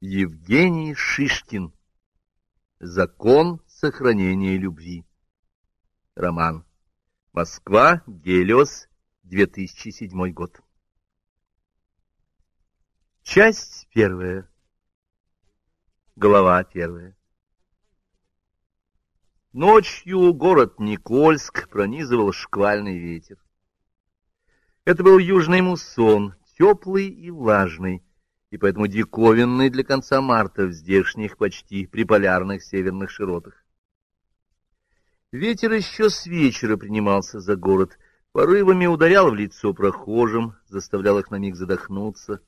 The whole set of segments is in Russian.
Евгений Шишкин. Закон сохранения любви. Роман. Москва. Гелиос. 2007 год. Часть первая. Глава первая. Ночью город Никольск пронизывал шквальный ветер. Это был южный муссон, теплый и влажный, и поэтому диковинный для конца марта в здешних почти приполярных северных широтах. Ветер еще с вечера принимался за город, порывами ударял в лицо прохожим, заставлял их на миг задохнуться,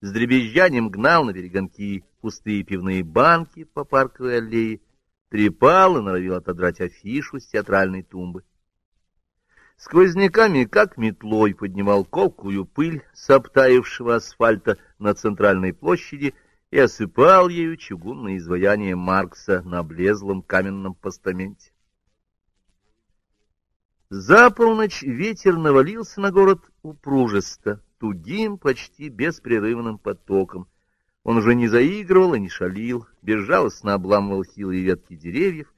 с дребезжанием гнал на перегонки пустые пивные банки по парковой аллее, трепал и норовил отодрать афишу с театральной тумбы. Сквозняками, как метлой, поднимал колкую пыль с обтаившего асфальта на центральной площади и осыпал ею чугунное изваяние Маркса на облезлом каменном постаменте. За полночь ветер навалился на город упружисто, тугим, почти беспрерывным потоком. Он уже не заигрывал и не шалил, безжалостно обламывал хилые ветки деревьев,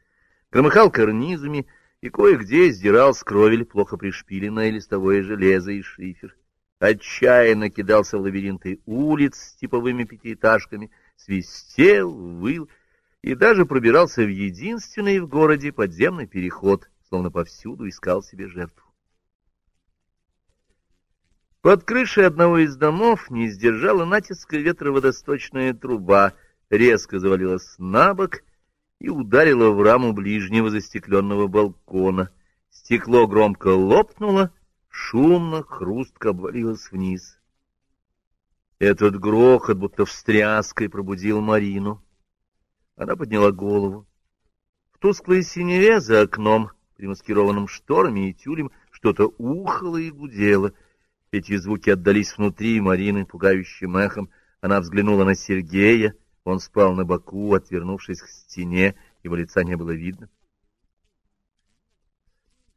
громыхал карнизами, и кое-где сдирал с кровель плохо пришпиленное листовое железо и шифер. Отчаянно кидался в лабиринты улиц с типовыми пятиэтажками, свистел, выл и даже пробирался в единственный в городе подземный переход, словно повсюду искал себе жертву. Под крышей одного из домов не сдержала натиска ветра водосточная труба, резко завалилась на бок — и ударила в раму ближнего застекленного балкона. Стекло громко лопнуло, шумно, хрустко обвалилось вниз. Этот грохот будто встряской пробудил Марину. Она подняла голову. В тусклой синеве за окном, примаскированным шторами и тюлем, что-то ухало и гудело. Эти звуки отдались внутри Марины пугающим эхом. Она взглянула на Сергея, он спал на боку, отвернувшись к стене, его лица не было видно.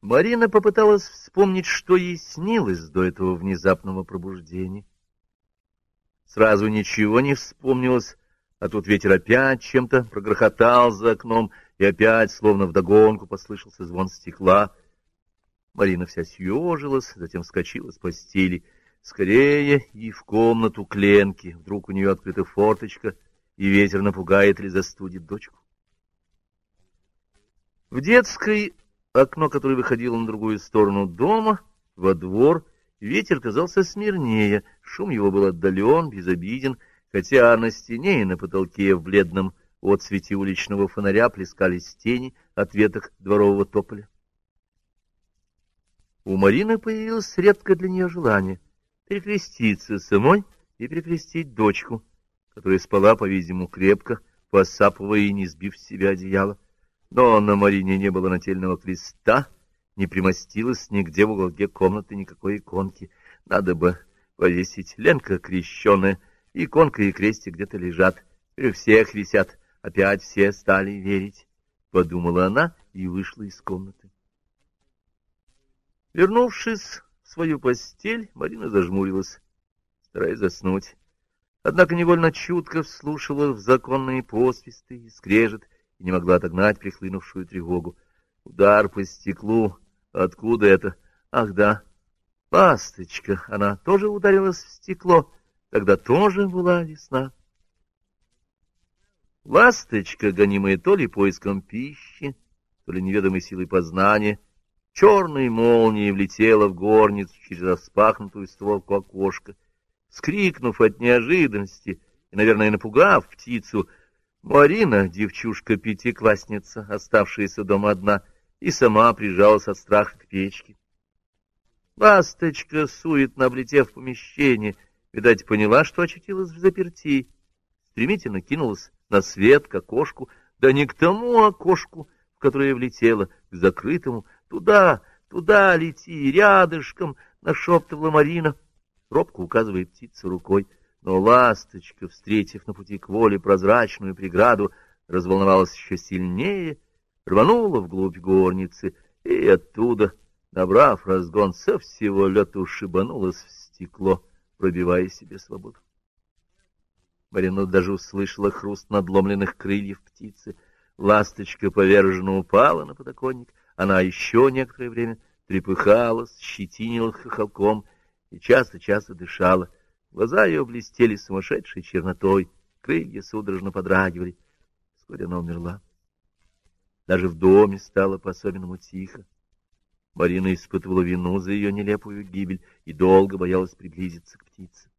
Марина попыталась вспомнить, что ей снилось до этого внезапного пробуждения. Сразу ничего не вспомнилось, а тут ветер опять чем-то прогрохотал за окном, и опять, словно вдогонку, послышался звон стекла. Марина вся съежилась, затем вскочила с постели. Скорее и в комнату к Ленке. Вдруг у нее открыта форточка — и ветер напугает или застудит дочку. В детской, окно которое выходило на другую сторону дома, во двор, ветер казался смирнее, шум его был отдален, безобиден, хотя на стене и на потолке в бледном отсвете уличного фонаря плескались тени от веток дворового тополя. У Марины появилось редкое для нее желание перекреститься самой и перекрестить дочку — которая спала, по-видимому, крепко, посапывая и не сбив с себя одеяло. Но на Марине не было нательного креста, не примостилось нигде в уголке комнаты никакой иконки. Надо бы повесить. Ленка крещеная, иконка и крестик где-то лежат. У всех висят. Опять все стали верить. Подумала она и вышла из комнаты. Вернувшись в свою постель, Марина зажмурилась, стараясь заснуть однако невольно чутко вслушивала в законные посвисты и скрежет и не могла отогнать прихлынувшую тревогу. Удар по стеклу. Откуда это? Ах, да. Ласточка. Она тоже ударилась в стекло. Тогда тоже была весна. Ласточка, гонимая то ли поиском пищи, то ли неведомой силой познания, черной молнией влетела в горницу через распахнутую створку окошка — Скрикнув от неожиданности и, наверное, напугав птицу, Марина, девчушка-пятиклассница, оставшаяся дома одна, и сама прижалась от страха к печке. Ласточка, суетно облетев помещение, видать, поняла, что очутилась в заперти, стремительно кинулась на свет к окошку, да не к тому окошку, в которое влетела, к закрытому, туда, туда лети, рядышком, нашептывала Марина — робко указывая птицу рукой, но ласточка, встретив на пути к воле прозрачную преграду, разволновалась еще сильнее, рванула вглубь горницы и оттуда, набрав разгон, со всего лета шибанулась в стекло, пробивая себе свободу. Марина даже услышала хруст надломленных крыльев птицы. Ласточка поверженно упала на подоконник. Она еще некоторое время трепыхалась, щетинила хохолком и часто-часто дышала. Глаза ее блестели сумасшедшей чернотой, крылья судорожно подрагивали. Вскоре она умерла. Даже в доме стало по-особенному тихо. Марина испытывала вину за ее нелепую гибель и долго боялась приблизиться к птице.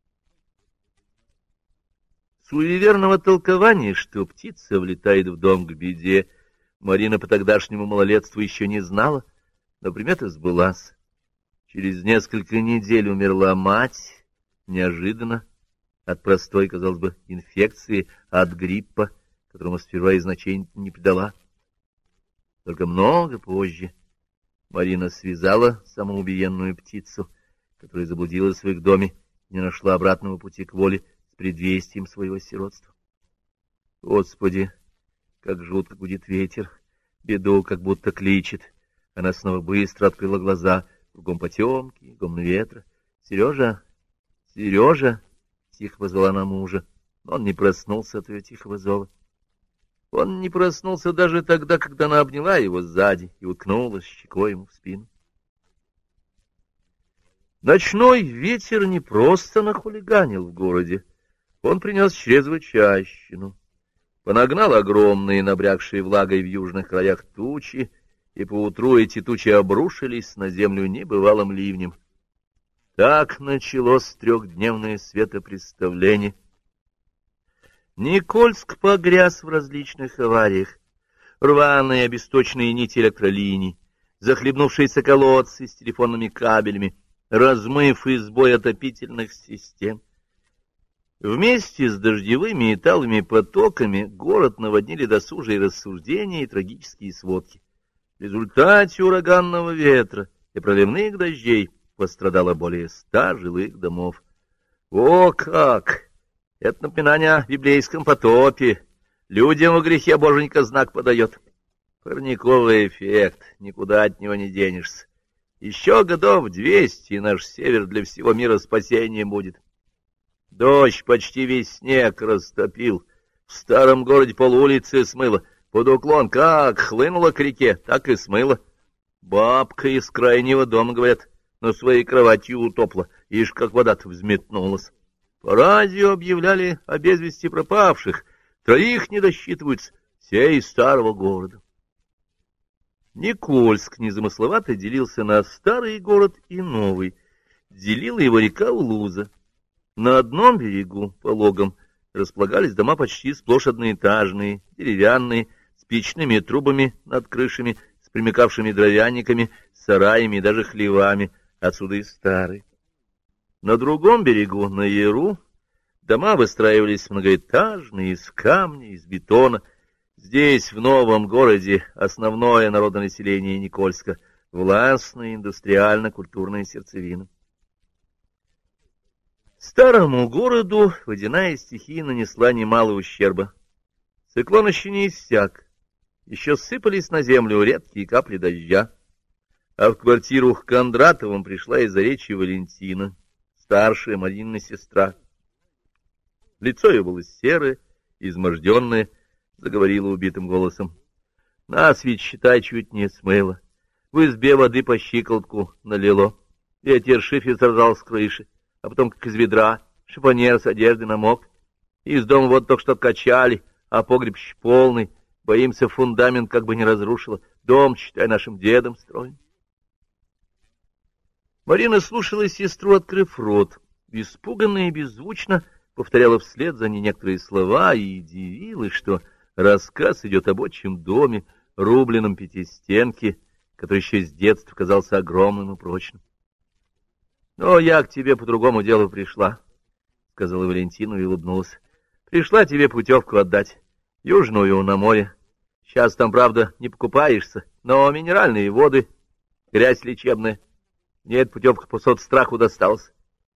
Суеверного толкования, что птица влетает в дом к беде, Марина по тогдашнему малолетству еще не знала, но примета сбылась. Через несколько недель умерла мать, неожиданно, от простой, казалось бы, инфекции, от гриппа, которому сперва и значения не придала. Только много позже Марина связала самоубиенную птицу, которая заблудилась в их доме не нашла обратного пути к воле с предвестием своего сиротства. Господи, как жутко гудит ветер, беду как будто кличет. Она снова быстро открыла глаза, кругом потемки, гомн ветра. «Сережа! Сережа!» — тихо позвала она мужа, но он не проснулся от ее тихого зова. Он не проснулся даже тогда, когда она обняла его сзади и уткнулась щекой ему в спину. Ночной ветер не просто нахулиганил в городе, он принес чрезвычайщину. Понагнал огромные, набрякшие влагой в южных краях тучи, и поутру эти тучи обрушились на землю небывалым ливнем. Так началось трехдневное светопредставление — Никольск погряз в различных авариях. Рваные обесточенные нити электролиний, захлебнувшиеся колодцы с телефонными кабелями, размыв и сбой отопительных систем. Вместе с дождевыми и талыми потоками город наводнили досужие рассуждения и трагические сводки. В результате ураганного ветра и проливных дождей пострадало более ста жилых домов. О как! Это напоминание о библейском потопе. Людям во грехе боженька знак подает. Парниковый эффект, никуда от него не денешься. Еще годов двести, и наш север для всего мира спасением будет. Дождь почти весь снег растопил. В старом городе полулицы смыло. Под уклон как хлынуло к реке, так и смыло. Бабка из крайнего дома, говорят, на своей кровати утопла. Ишь, как вода-то взметнулась. По радио объявляли о без вести пропавших, троих не досчитываются, все из старого города. Никольск незамысловато делился на старый город и новый. Делила его река Улуза. На одном берегу, пологом, располагались дома почти сплошь одноэтажные, деревянные, с печными трубами над крышами, с примыкавшими дровяниками, сараями и даже хлевами, отсюда и старый. На другом берегу, на Яру, дома выстраивались многоэтажные, из камня, из бетона. Здесь, в новом городе, основное народонаселение Никольска — властная индустриально-культурная сердцевина. Старому городу водяная стихия нанесла немало ущерба. Циклон еще не иссяк, еще сыпались на землю редкие капли дождя, а в квартиру к Кондратовым пришла из-за речи Валентина — старшая Маринина сестра. Лицо ее было серое, изможденное, заговорила убитым голосом. Нас ведь, считай, чуть не смыло. В избе воды по щиколотку налило. Ветер шифер сорвал с крыши, а потом, как из ведра, шифонер с одежды намок. Из дома вот только что откачали, а погреб полный. Боимся, фундамент как бы не разрушило. Дом, считай, нашим дедом строим. Марина слушала сестру, открыв рот, испуганно и беззвучно повторяла вслед за ней некоторые слова и удивилась, что рассказ идет об отчим доме, рубленном пятистенке, который еще с детства казался огромным и прочным. — Но я к тебе по другому делу пришла, — сказала Валентина и улыбнулась. — Пришла тебе путевку отдать, южную на море. Сейчас там, правда, не покупаешься, но минеральные воды, грязь лечебная. Нет, путевка по соцстраху досталась.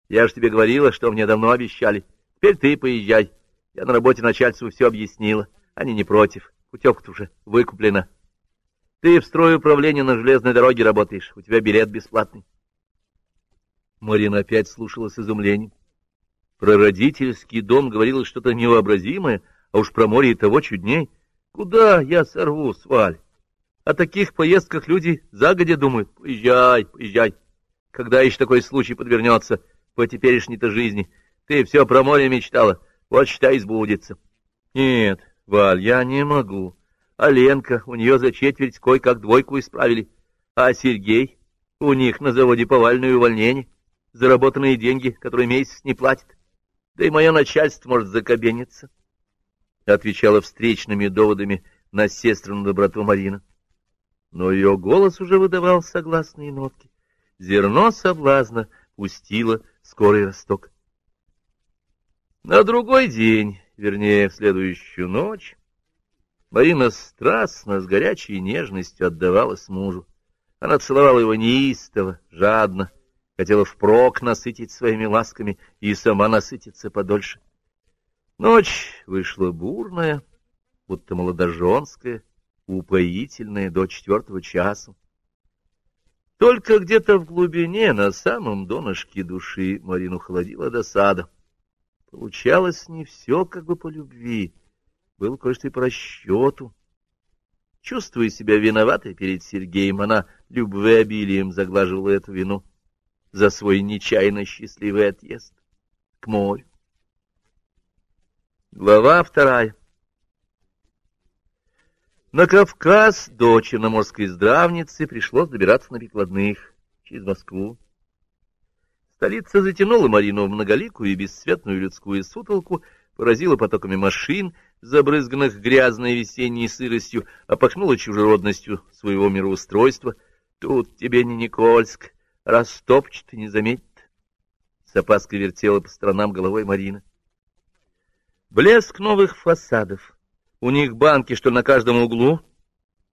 Я же тебе говорила, что мне давно обещали. Теперь ты поезжай. Я на работе начальству все объяснила. Они не против. Путевка-то уже выкуплена. Ты в строй управления на железной дороге работаешь. У тебя билет бесплатный. Марина опять слушала с изумлением. Про родительский дом говорилось что-то невообразимое, а уж про море и того чудней. Куда я сорву, сваль? О таких поездках люди загодя думают. Поезжай, поезжай. Когда еще такой случай подвернется по теперешней-то жизни? Ты все про море мечтала, вот считай, сбудется. Нет, Валь, я не могу. А Ленка, у нее за четверть кое-как двойку исправили. А Сергей, у них на заводе повальное увольнение, заработанные деньги, которые месяц не платят. Да и мое начальство может закобениться, — отвечала встречными доводами на сестрину доброту Марина. Но ее голос уже выдавал согласные нотки. Зерно соблазна пустило скорый росток. На другой день, вернее, в следующую ночь, Марина страстно, с горячей нежностью отдавалась мужу. Она целовала его неистово, жадно, хотела впрок насытить своими ласками и сама насытиться подольше. Ночь вышла бурная, будто молодоженская, упоительная до четвертого часа. Только где-то в глубине, на самом донышке души, Марину холодила досада. Получалось не все как бы по любви, было кое-что и по расчету. Чувствуя себя виноватой перед Сергеем, она любвеобилием заглаживала эту вину за свой нечаянно счастливый отъезд к морю. Глава вторая На Кавказ до Черноморской здравницы пришлось добираться на перекладных через Москву. Столица затянула Марину в многоликую и бесцветную людскую сутолку, поразила потоками машин, забрызганных грязной весенней сыростью, опахнула чужеродностью своего мироустройства. Тут тебе не Никольск, растопчет и не заметит. С опаской вертела по сторонам головой Марина. Блеск новых фасадов. У них банки, что на каждом углу.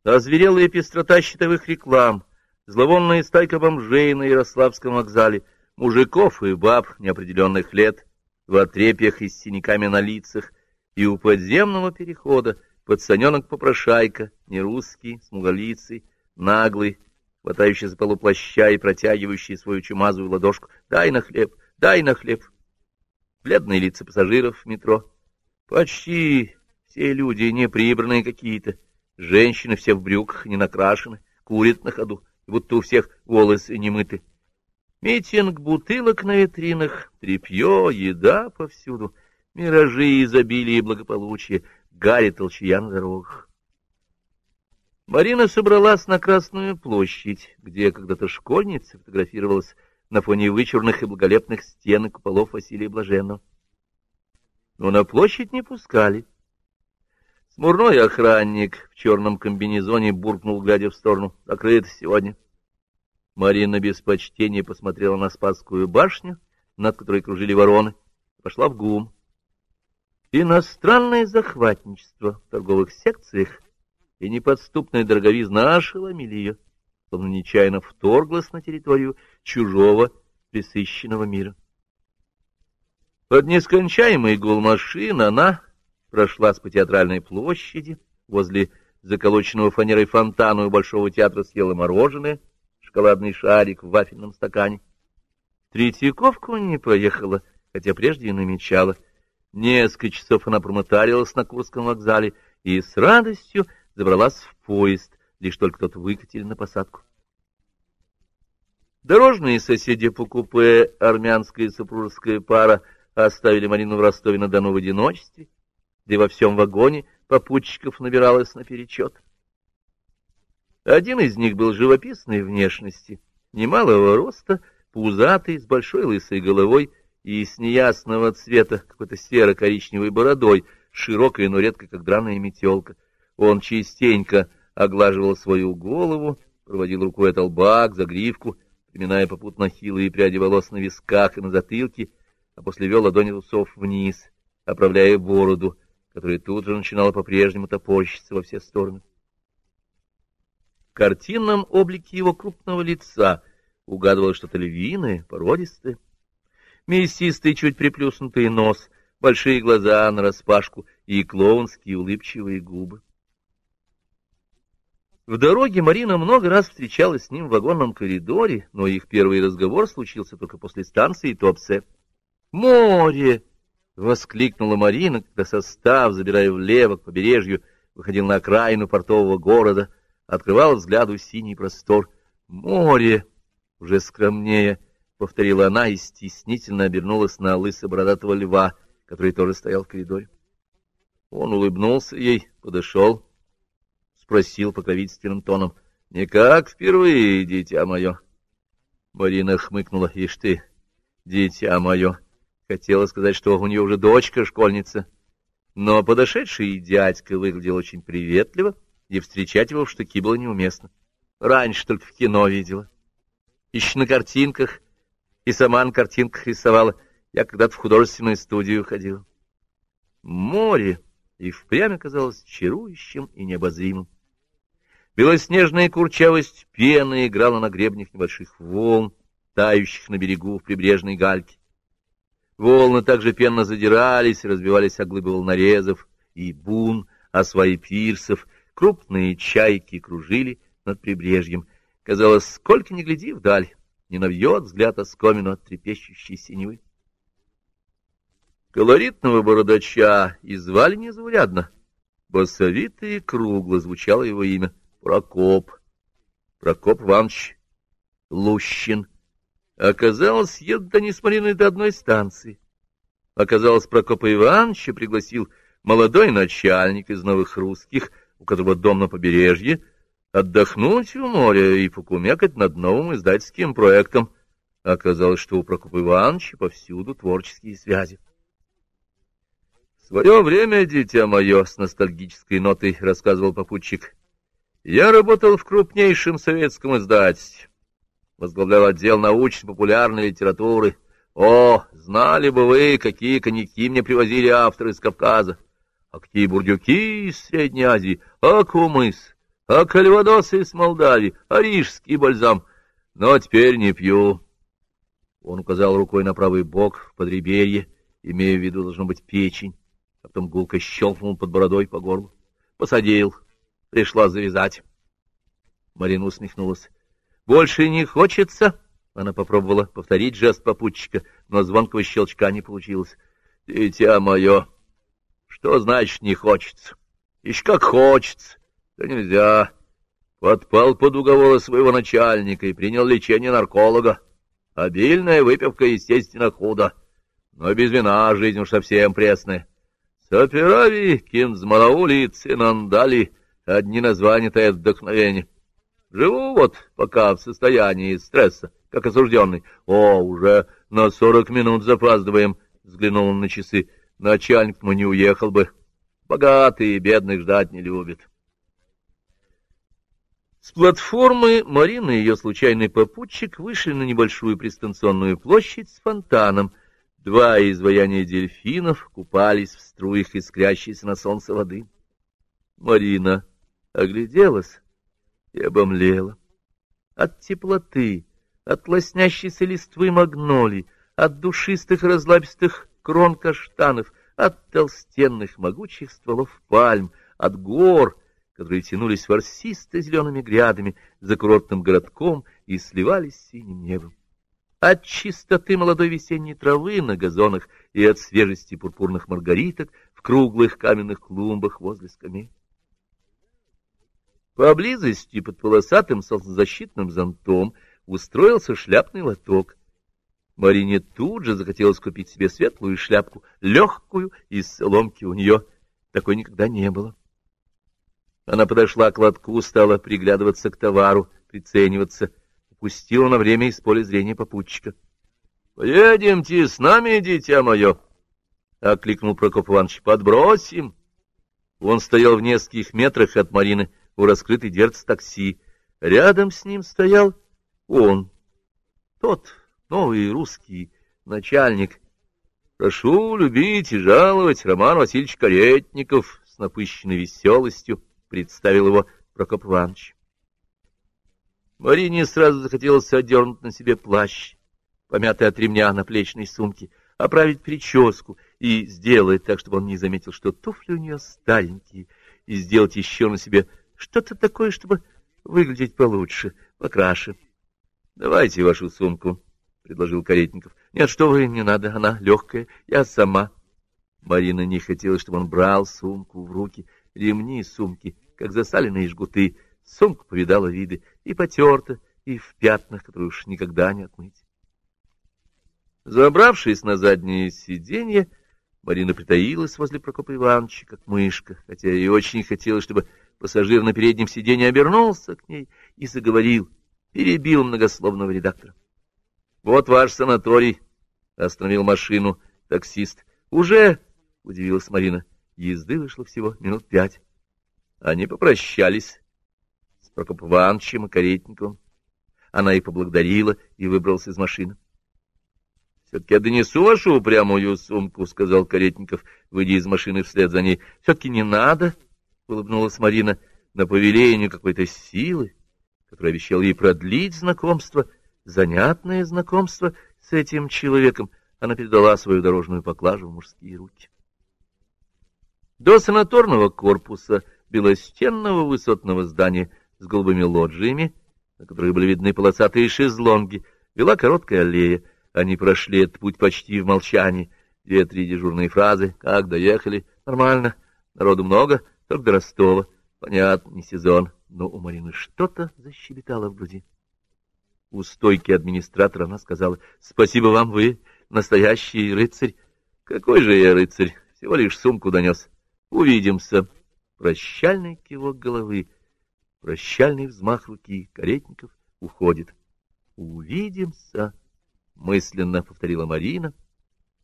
Озверелая пестрота щитовых реклам. Зловонная стайка бомжей на Ярославском вокзале. Мужиков и баб неопределенных лет в отрепьях и с синяками на лицах. И у подземного перехода пацаненок-попрошайка, нерусский, смуголицый, наглый, хватающий за полуплаща и протягивающий свою чумазую ладошку. «Дай на хлеб! Дай на хлеб!» Бледные лица пассажиров в метро. Почти все люди неприбранные какие-то. Женщины все в брюках, не накрашены, курят на ходу, будто у всех волосы не мыты. Митинг бутылок на витринах, тряпье, еда повсюду, миражи изобилия и благополучия, гарри толчья на дорогах. Марина собралась на Красную площадь, где когда-то школьница фотографировалась на фоне вычурных и благолепных стен и куполов Василия Блаженного. Но на площадь не пускали. Смурной охранник в черном комбинезоне буркнул, глядя в сторону. Закрыто сегодня. Марина без почтения посмотрела на Спасскую башню, над которой кружили вороны, пошла в ГУМ. Иностранное захватничество в торговых секциях и неподступная дороговизна ошеломили ее, словно нечаянно вторглась на территорию чужого пресыщенного мира. Под нескончаемый гул машин она прошлась по театральной площади, возле заколоченного фанерой фонтана у Большого театра съела мороженое, шоколадный шарик в вафельном стакане. Третьяковку не проехала, хотя прежде и намечала. Несколько часов она промотарилась на Курском вокзале и с радостью забралась в поезд, лишь только тот выкатили на посадку. Дорожные соседи по купе, армянская супружеская пара, оставили Марину в Ростове-на-Дону в одиночестве, да и во всем вагоне попутчиков набиралось наперечет. Один из них был живописной внешности, немалого роста, пузатый, с большой лысой головой и с неясного цвета какой-то серо-коричневой бородой, широкой, но редко как драная метелка — он частенько оглаживал свою голову, проводил рукой от лба к загривку, приминая попутно хилые пряди волос на висках и на затылке, а после вел ладони усов вниз, оправляя бороду, которая тут же начинала по-прежнему топорщиться во все стороны. В картинном облике его крупного лица угадывалось что-то львиное, породистое. Мясистый, чуть приплюснутый нос, большие глаза нараспашку и клоунские улыбчивые губы. В дороге Марина много раз встречалась с ним в вагонном коридоре, но их первый разговор случился только после станции Топсе. Море! — воскликнула Марина, когда состав, забирая влево к побережью, выходил на окраину портового города, открывал взгляду синий простор. «Море!» — уже скромнее, — повторила она и стеснительно обернулась на лысо-бородатого льва, который тоже стоял в коридоре. Он улыбнулся ей, подошел, спросил покровительственным тоном. — Не как впервые, дитя мое. Марина хмыкнула. — Ишь ты, дитя мое. Хотела сказать, что у нее уже дочка школьница. Но подошедший дядька выглядел очень приветливо, и встречать его в штыки было неуместно. Раньше только в кино видела. Еще на картинках, и сама на картинках рисовала. Я когда-то в художественную студию ходила. Море и впрямь оказалось чарующим и необозримым. Белоснежная курчавость пены играла на гребнях небольших волн, тающих на берегу в прибрежной гальке. Волны также пенно задирались, разбивались о глыбы волнорезов и бун, о свои пирсов, крупные чайки кружили над прибрежьем. Казалось, сколько ни гляди вдаль, не навьет взгляд оскомину от трепещущей синевы. Колоритного бородача и звали незаурядно. Басовито и кругло звучало его имя — Прокоп. Прокоп Иванович Лущин. Оказалось, едут они с Мариной до одной станции. Оказалось, Прокопа Ивановича пригласил молодой начальник из новых русских, у которого дом на побережье, отдохнуть у моря и покумекать над новым издательским проектом. Оказалось, что у Прокопа Ивановича повсюду творческие связи свое время, дитя мое, — с ностальгической нотой рассказывал попутчик, — я работал в крупнейшем советском издательстве, возглавлял отдел научно-популярной литературы. О, знали бы вы, какие коньяки мне привозили авторы из Кавказа, а какие бурдюки из Средней Азии, а кумыс, а кальвадосы из Молдавии, а рижский бальзам. Но теперь не пью. Он указал рукой на правый бок в подреберье, имея в виду, должно быть, печень а потом гулко щелкнул под бородой по горлу. Посадил. Пришла завязать. Марина усмехнулась. — Больше не хочется? Она попробовала повторить жест попутчика, но звонкого щелчка не получилось. — Дитя мое, что значит не хочется? Еще как хочется. Да нельзя. Подпал под уговоры своего начальника и принял лечение нарколога. Обильная выпивка, естественно, худо. Но без вина жизнь уж совсем пресная. Саперави, Кинзмараули Цинандали — одни названия-то это вдохновение. Живу вот пока в состоянии стресса, как осужденный. О, уже на сорок минут запаздываем, — взглянул он на часы. Начальник мы не уехал бы. Богатые и бедных ждать не любит. С платформы Марина и ее случайный попутчик вышли на небольшую пристанционную площадь с фонтаном — Два изваяния дельфинов купались в струях искрящейся на солнце воды. Марина огляделась и обомлела. От теплоты, от лоснящейся листвы магнолий, от душистых разлапистых крон каштанов, от толстенных могучих стволов пальм, от гор, которые тянулись ворсисто-зелеными грядами за курортным городком и сливались синим небом от чистоты молодой весенней травы на газонах и от свежести пурпурных маргариток в круглых каменных клумбах возле скамей. Поблизости под полосатым солнцезащитным зонтом устроился шляпный лоток. Марине тут же захотелось купить себе светлую шляпку, легкую, из соломки у нее такой никогда не было. Она подошла к лотку, стала приглядываться к товару, прицениваться — упустила на время из поля зрения попутчика. — Поедемте с нами, дитя мое! — окликнул Прокоп Иванович. — Подбросим! Он стоял в нескольких метрах от Марины у раскрытой дверцы такси. Рядом с ним стоял он, тот новый русский начальник. Прошу любить и жаловать Роман Васильевич Каретников с напыщенной веселостью представил его Прокоп Иванович. Марине сразу захотелось одернуть на себе плащ, помятый от ремня на плечной сумке, оправить прическу и сделать так, чтобы он не заметил, что туфли у нее старенькие, и сделать еще на себе что-то такое, чтобы выглядеть получше, покраше. — Давайте вашу сумку, — предложил Каретников. — Нет, что вы, не надо, она легкая, я сама. Марина не хотела, чтобы он брал сумку в руки, ремни сумки, как засаленные жгуты. Сумка повидала виды, и потерта, и в пятнах, которые уж никогда не отмыть. Забравшись на заднее сиденье, Марина притаилась возле Прокопа Ивановича, как мышка, хотя и очень хотела, чтобы пассажир на переднем сиденье обернулся к ней и заговорил, перебил многословного редактора. — Вот ваш санаторий, — остановил машину таксист. — Уже, — удивилась Марина, — езды вышло всего минут пять. Они попрощались с Прокопом Ивановичем и Каретниковым. Она и поблагодарила, и выбралась из машины. — Все-таки я донесу вашу упрямую сумку, — сказал Каретников, выйдя из машины вслед за ней. — Все-таки не надо, — улыбнулась Марина, на повелению какой-то силы, которая обещала ей продлить знакомство, занятное знакомство с этим человеком. Она передала свою дорожную поклажу в мужские руки. До санаторного корпуса белостенного высотного здания с голубыми лоджиями, на которых были видны полосатые шезлонги, вела короткая аллея. Они прошли этот путь почти в молчании. Две-три дежурные фразы. Как доехали? Нормально. Народу много, только до Ростова. Понятно, не сезон. Но у Марины что-то защебетало в груди. У стойки администратора она сказала, «Спасибо вам, вы настоящий рыцарь». «Какой же я рыцарь? Всего лишь сумку донес. Увидимся». Прощальный кивок головы, прощальный взмах руки. Каретников уходит. «Увидимся», — мысленно повторила Марина,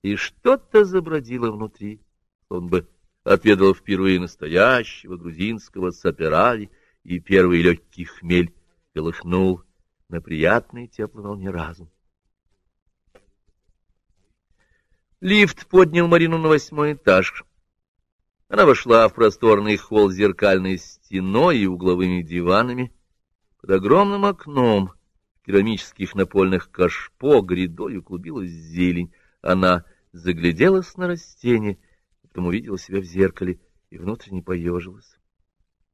и что-то забродило внутри, он бы отведал впервые настоящего грузинского саперави, и первый легкий хмель колыхнул на приятной теплой волне разум. Лифт поднял Марину на восьмой этаж. Она вошла в просторный холл с зеркальной стеной и угловыми диванами. Под огромным окном керамических напольных кашпо грядою клубилась зелень. Она загляделась на растение, потом увидела себя в зеркале и внутренне поежилась.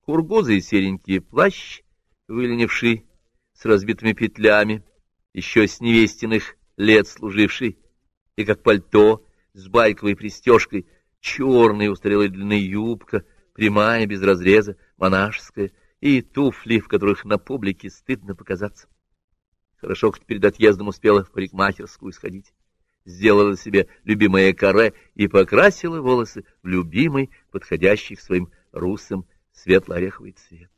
Кургузый серенький плащ, выленивший с разбитыми петлями, еще с невестиных лет служивший, и как пальто с байковой пристежкой — черная устарелая длинная юбка, прямая, без разреза, монашеская, и туфли, в которых на публике стыдно показаться. Хорошо, как перед отъездом успела в парикмахерскую сходить. Сделала себе любимое каре и покрасила волосы в любимый, подходящий к своим русым светло-ореховый цвет.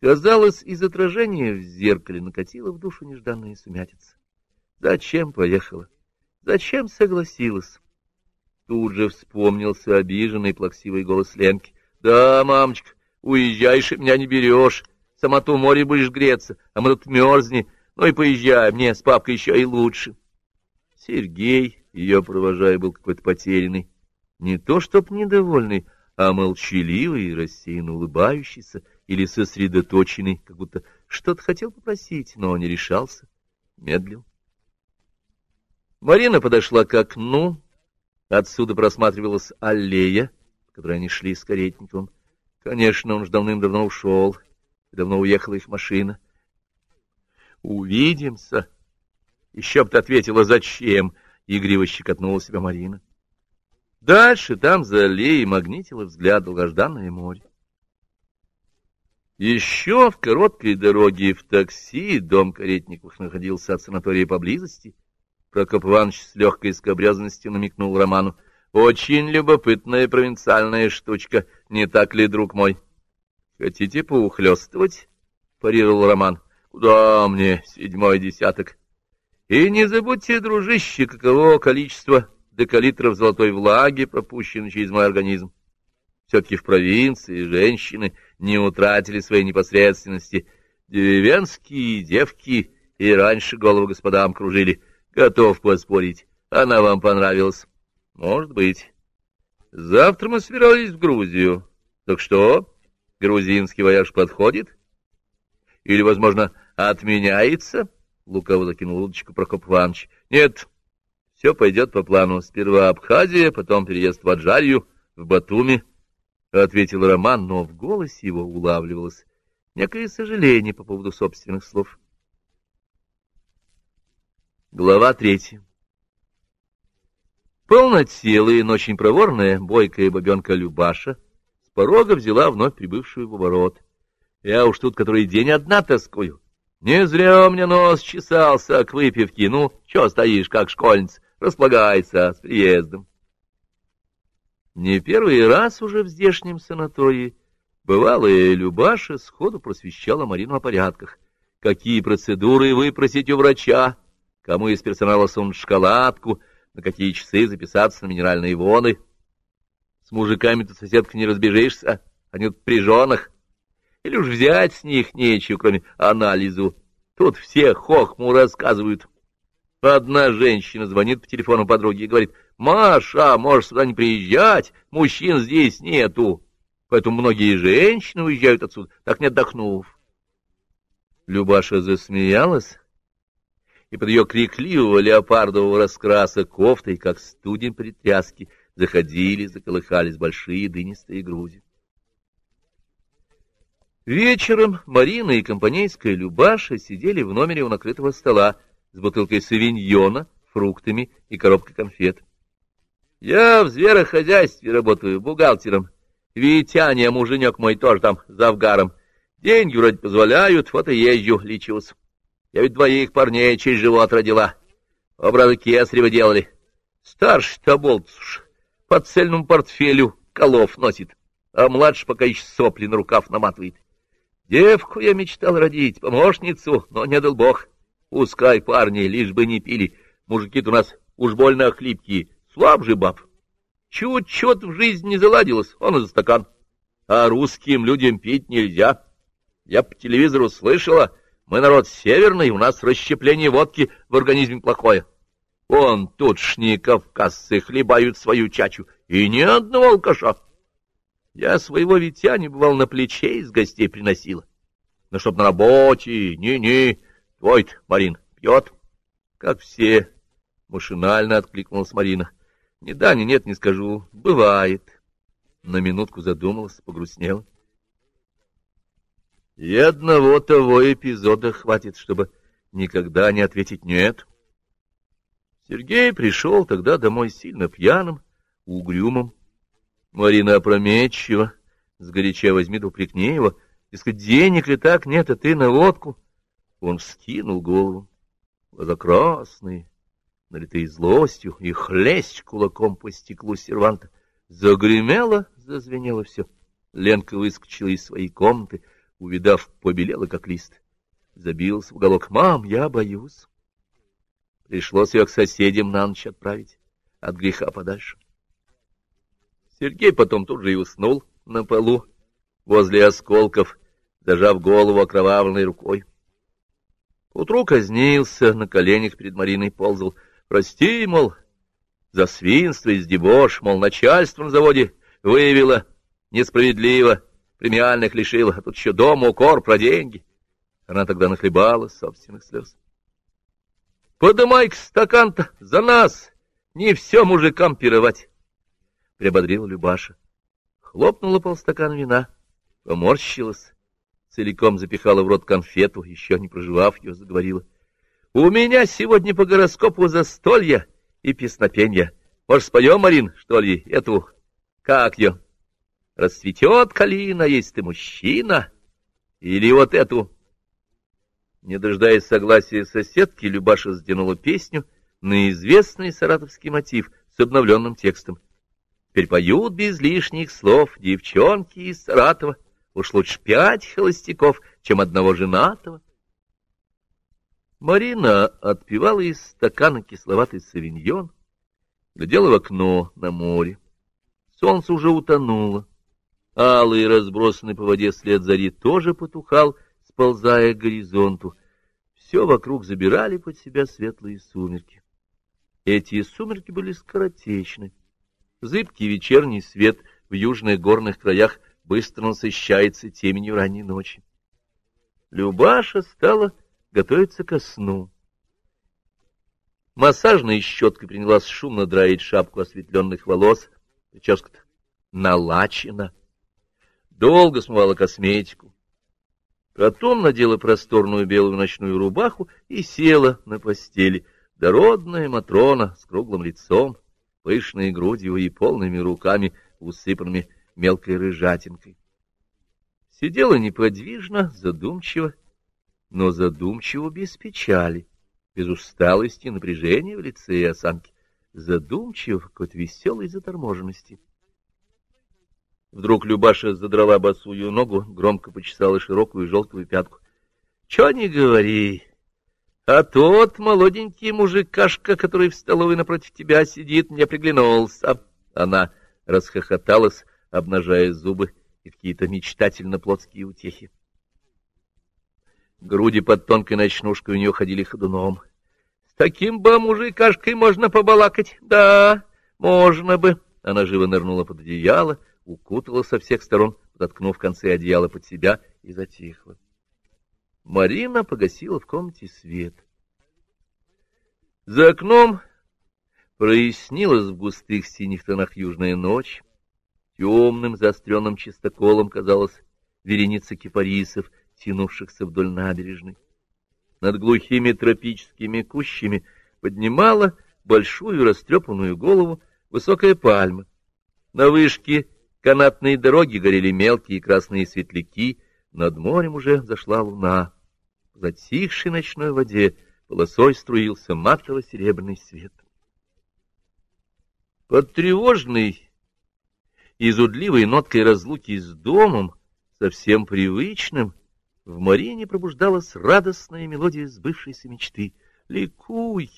Казалось, из отражения в зеркале накатила в душу нежданная сумятица. Зачем поехала? Зачем согласилась? Тут же вспомнился обиженный плаксивый голос Ленки. — Да, мамочка, уезжаешь меня не берешь. Сама то море будешь греться, а мы тут мерзни. Ну и поезжай, мне с папкой еще и лучше. Сергей, ее провожая, был какой-то потерянный. Не то чтоб недовольный, а молчаливый и рассеянно улыбающийся или сосредоточенный, как будто что-то хотел попросить, но не решался, медлил. Марина подошла к окну, Отсюда просматривалась аллея, по которой они шли с Каретниковым. Конечно, он уж давным-давно ушел, давно уехала их машина. «Увидимся!» Еще бы ты ответила, зачем? Игриво щекотнула себя Марина. Дальше, там за аллеей, магнитило взгляд долгожданное море. Еще в короткой дороге в такси дом Каретниковых находился от санатория поблизости — Прокоп Иванович с легкой скобрезностью намекнул Роману. — Очень любопытная провинциальная штучка, не так ли, друг мой? — Хотите поухлёстывать? — парировал Роман. — Куда мне седьмой десяток? — И не забудьте, дружище, каково количество декалитров золотой влаги пропущено через мой организм. Все-таки в провинции женщины не утратили своей непосредственности. Деревенские девки и раньше голову господам кружили — Готов поспорить. Она вам понравилась. Может быть. Завтра мы собирались в Грузию. Так что, грузинский вояж подходит? Или, возможно, отменяется? Лукаво закинул удочку Прокоп Иванович. Нет, все пойдет по плану. Сперва Абхазия, потом переезд в Аджарию, в Батуми, — ответил Роман, но в голосе его улавливалось некое сожаление по поводу собственных слов. Глава третья. Полнотелая, но очень проворная, бойкая бабенка Любаша с порога взяла вновь прибывшую в оборот. Я уж тут который день одна тоскую. Не зря у меня нос чесался к выпивке. Ну, чё стоишь, как школьница, располагается с приездом. Не первый раз уже в здешнем санатории бывалая Любаша сходу просвещала Марину о порядках. Какие процедуры выпросить у врача, кому из персонала сунуть шоколадку, на какие часы записаться на минеральные воды. С мужиками-то, соседка, не разбежишься, они тут при. Или уж взять с них нечего, кроме анализу. Тут все хохму рассказывают. Одна женщина звонит по телефону подруге и говорит, «Маша, можешь сюда не приезжать, мужчин здесь нету». Поэтому многие женщины уезжают отсюда, так не отдохнув. Любаша засмеялась, и под ее крикливого леопардового раскраса кофтой, как студень при тряске, заходили, заколыхались большие дынистые груди. Вечером Марина и компанейская Любаша сидели в номере у накрытого стола с бутылкой савиньона, фруктами и коробкой конфет. «Я в зверохозяйстве работаю, бухгалтером. Витяня, муженек мой, тоже там, завгаром. Деньги вроде позволяют, вот и езжу, лечусь. Я ведь двоих парней через живот родила. Образы кесарева делали. Старший-то болтуш по цельному портфелю колов носит, а младший пока еще сопли на рукав наматывает. Девку я мечтал родить, помощницу, но не дал бог. Пускай парни, лишь бы не пили. Мужики-то у нас уж больно хлипкие, слаб же баб. Чуть-чуть в жизни не заладилось, он за стакан. А русским людям пить нельзя. Я по телевизору слышала, мы народ северный, у нас расщепление водки в организме плохое. Он тутшние кавказцы хлебают свою чачу, и ни одного алкаша. Я своего Витяне, бывал, на плече из гостей приносила. Но чтоб на работе, не-не, твой Марин, пьет, как все. Машинально откликнулась Марина. Не да, ни нет, не скажу. Бывает. На минутку задумалась, погрустнела. И одного того эпизода хватит, чтобы никогда не ответить «нет». Сергей пришел тогда домой сильно пьяным, угрюмым. Марина опрометчива, сгоряча возьми упрекни его, дескать, денег ли так нет, а ты на водку. Он вскинул голову, глаза красные, налитые злостью, и хлесть кулаком по стеклу серванта. Загремело, зазвенело все. Ленка выскочила из своей комнаты, увидав, побелела, как лист. Забилась в уголок. «Мам, я боюсь». Пришлось ее к соседям на ночь отправить, от греха подальше. Сергей потом тут же и уснул на полу, возле осколков, зажав голову окровавленной рукой. Утру казнился, на коленях перед Мариной ползал. «Прости, мол, за свинство и сдебош, мол, начальство на заводе выявило несправедливо, премиальных лишила, а тут еще дома укор про деньги. Она тогда нахлебала собственных слез. Подымай-ка стакан-то за нас, не все мужикам пировать, — приободрила Любаша. Хлопнула полстакана вина, поморщилась, целиком запихала в рот конфету, еще не проживав ее, заговорила. — У меня сегодня по гороскопу застолье и песнопенье. Может, споем, Марин, что ли, эту, как ее, Расцветет калина, есть ты мужчина. Или вот эту. Не дожидаясь согласия соседки, Любаша сдянула песню на известный саратовский мотив с обновленным текстом. Теперь поют без лишних слов девчонки из Саратова. Уж лучше пять холостяков, чем одного женатого. Марина отпивала из стакана кисловатый савиньон, глядела в окно на море. Солнце уже утонуло. Алый, разбросанный по воде след зари, тоже потухал, сползая к горизонту. Все вокруг забирали под себя светлые сумерки. Эти сумерки были скоротечны. Зыбкий вечерний свет в южных горных краях быстро насыщается теменью ранней ночи. Любаша стала готовиться ко сну. Массажной щеткой принялась шумно драить шапку осветленных волос, прическа-то налачена — долго смывала косметику. Потом надела просторную белую ночную рубаху и села на постели, Дородная Матрона с круглым лицом, пышной грудью и полными руками, усыпанными мелкой рыжатинкой. Сидела неподвижно, задумчиво, но задумчиво без печали, без усталости и напряжения в лице и осанке, задумчиво какой-то веселой заторможенности. Вдруг Любаша задрала босую ногу, громко почесала широкую желтую пятку. — Чё не говори, а тот молоденький мужик-кашка, который в столовой напротив тебя сидит, мне приглянулся. Она расхохоталась, обнажая зубы и какие-то мечтательно-плотские утехи. Груди под тонкой ночнушкой у нее ходили ходуном. — С таким бы мужикашкой можно побалакать. Да, можно бы. Она живо нырнула под одеяло, — укутала со всех сторон, подоткнув концы одеяла под себя, и затихла. Марина погасила в комнате свет. За окном прояснилась в густых синих тонах южная ночь. Темным заостренным чистоколом казалась вереница кипарисов, тянувшихся вдоль набережной. Над глухими тропическими кущами поднимала большую растрепанную голову высокая пальма. На вышке Канатные дороги горели мелкие красные светляки, над морем уже зашла луна. В затихшей ночной воде полосой струился матово-серебряный свет. Под тревожной и зудливой ноткой разлуки с домом, совсем привычным, в Марине пробуждалась радостная мелодия сбывшейся мечты. «Ликуй!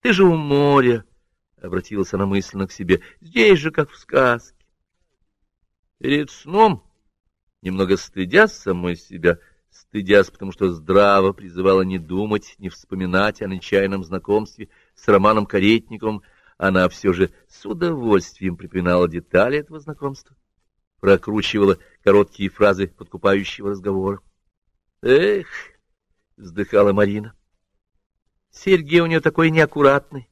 Ты же у моря!» — обратилась она мысленно к себе. «Здесь же, как в сказке!» Перед сном, немного стыдясь самой себя, стыдясь, потому что здраво призывала не думать, не вспоминать о нечаянном знакомстве с Романом Каретниковым, она все же с удовольствием припинала детали этого знакомства, прокручивала короткие фразы подкупающего разговора. «Эх!» — вздыхала Марина. «Сергей у нее такой неаккуратный.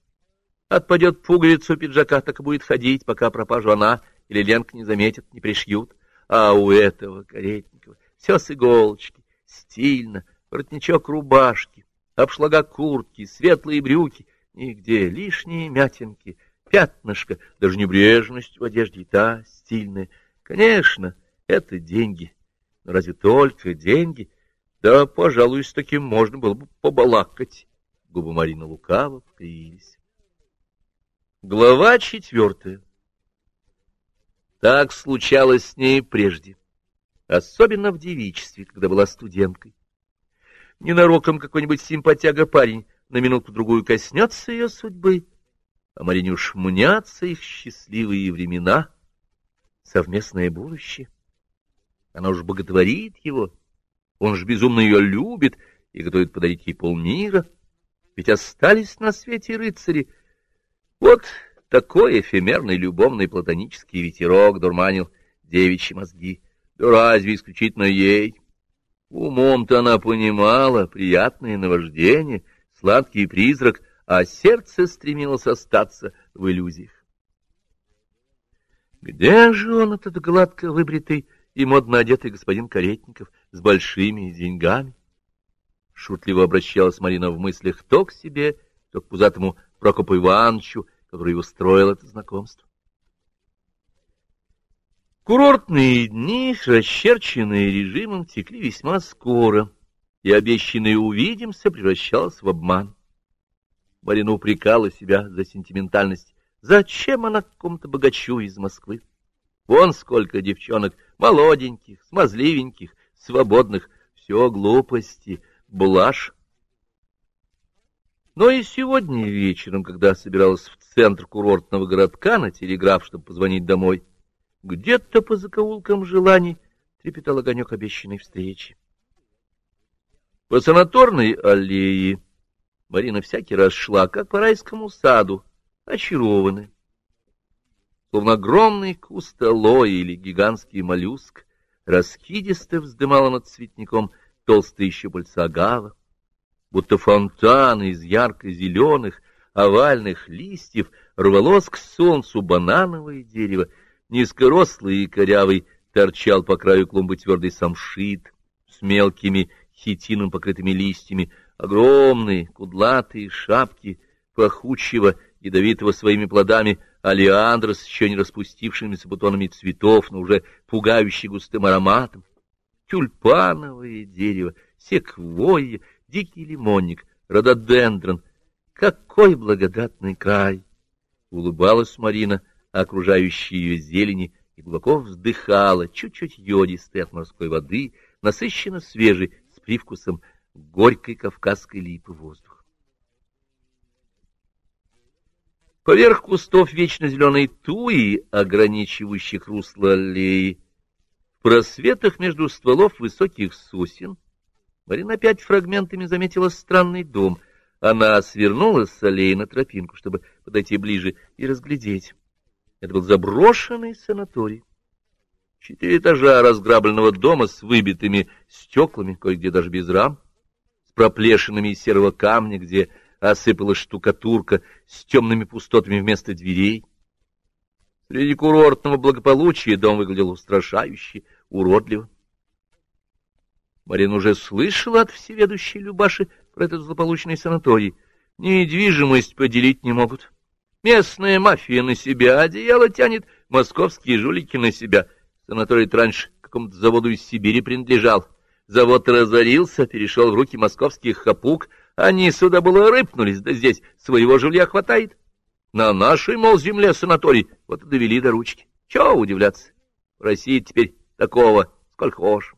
Отпадет пуговицу пиджака, так и будет ходить, пока пропажу она или Ленка не заметит, не пришьют. А у этого Каретникова все с иголочки, стильно, воротничок рубашки, обшлага куртки, светлые брюки, нигде лишние мятинки, пятнышко, даже небрежность в одежде та стильная. Конечно, это деньги, но разве только деньги? Да, пожалуй, с таким можно было бы побалакать. Губы Марины лукаво покривились. Глава четвертая так случалось с ней прежде, особенно в девичестве, когда была студенткой. Ненароком какой-нибудь симпатяга-парень на минутку-другую коснется ее судьбы, а Марине уж мнятся их счастливые времена, совместное будущее. Она уж боготворит его, он ж безумно ее любит и готовит подарить ей полмира, ведь остались на свете рыцари. Вот такой эфемерный, любовный, платонический ветерок дурманил девичьи мозги. Да разве исключительно ей? Умом-то она понимала приятное наваждение, сладкий призрак, а сердце стремилось остаться в иллюзиях. Где же он, этот гладко выбритый и модно одетый господин Каретников с большими деньгами? Шутливо обращалась Марина в мыслях то к себе, то к пузатому Прокопу Ивановичу, который устроил это знакомство. Курортные дни, расчерченные режимом, текли весьма скоро, и обещанное «увидимся» превращалось в обман. Марина упрекала себя за сентиментальность. Зачем она какому-то богачу из Москвы? Вон сколько девчонок, молоденьких, смазливеньких, свободных, все глупости, блажь. Но и сегодня вечером, когда собиралась в центр курортного городка на телеграф, чтобы позвонить домой, где-то по закоулкам желаний трепетал огонек обещанной встречи. По санаторной аллее Марина всякий раз шла, как по райскому саду, очарованная. Словно огромный куст алоэ или гигантский моллюск, раскидисто вздымала над цветником толстые щупальца агава будто фонтан из ярко-зеленых овальных листьев рвалось к солнцу банановое дерево, низкорослый и корявый торчал по краю клумбы твердый самшит с мелкими хитином покрытыми листьями, огромные кудлатые шапки пахучего, ядовитого своими плодами, алиандра с еще не распустившимися бутонами цветов, но уже пугающий густым ароматом, тюльпановое дерево, секвойя, дикий лимонник, рододендрон. Какой благодатный край! Улыбалась Марина, окружающей ее зелени, и глубоко вздыхала чуть-чуть йодистой от морской воды, насыщенно свежий, с привкусом горькой кавказской липы воздух. Поверх кустов вечно зеленой туи, ограничивающих русло аллеи, в просветах между стволов высоких сосен, Марина опять фрагментами заметила странный дом. Она свернула с аллеи на тропинку, чтобы подойти ближе и разглядеть. Это был заброшенный санаторий. Четыре этажа разграбленного дома с выбитыми стеклами, кое-где даже без рам, с проплешинами из серого камня, где осыпалась штукатурка, с темными пустотами вместо дверей. Среди курортного благополучия дом выглядел устрашающе, уродливо. Марина уже слышала от всеведущей Любаши про этот злополучный санаторий. Недвижимость поделить не могут. Местная мафия на себя одеяло тянет, московские жулики на себя. Санаторий раньше какому-то заводу из Сибири принадлежал. Завод разорился, перешел в руки московских хапук. Они сюда было рыпнулись, да здесь своего жулья хватает. На нашей, мол, земле санаторий, вот и довели до ручки. Чего удивляться? В России теперь такого сколько хочешь.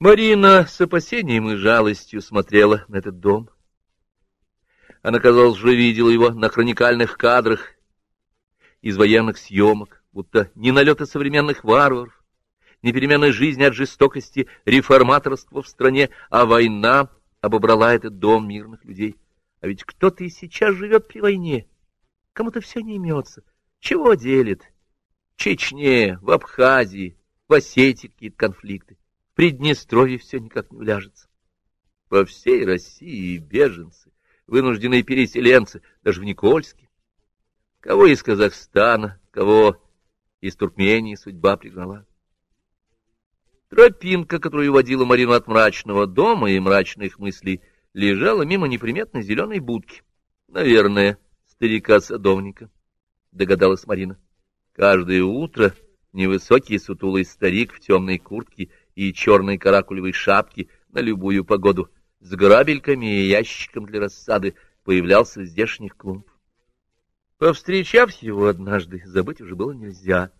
Марина с опасением и жалостью смотрела на этот дом. Она, казалось, уже видела его на хроникальных кадрах из военных съемок, будто не налеты современных варваров, не переменная жизнь от жестокости реформаторства в стране, а война обобрала этот дом мирных людей. А ведь кто-то и сейчас живет при войне, кому-то все не имется. Чего делит? В Чечне, в Абхазии, в Осетии какие-то конфликты. Приднестровье все никак не уляжется. По всей России беженцы вынужденные переселенцы, даже в Никольске. Кого из Казахстана, кого из Туркмении судьба пригнала. Тропинка, которую водила Марину от мрачного дома и мрачных мыслей, лежала мимо неприметной зеленой будки. Наверное, старика-садовника, догадалась Марина. Каждое утро невысокий сутулый старик в темной куртке и черной каракулевой шапке на любую погоду с грабельками и ящиком для рассады появлялся в здешних клумб. Повстречав его однажды, забыть уже было нельзя.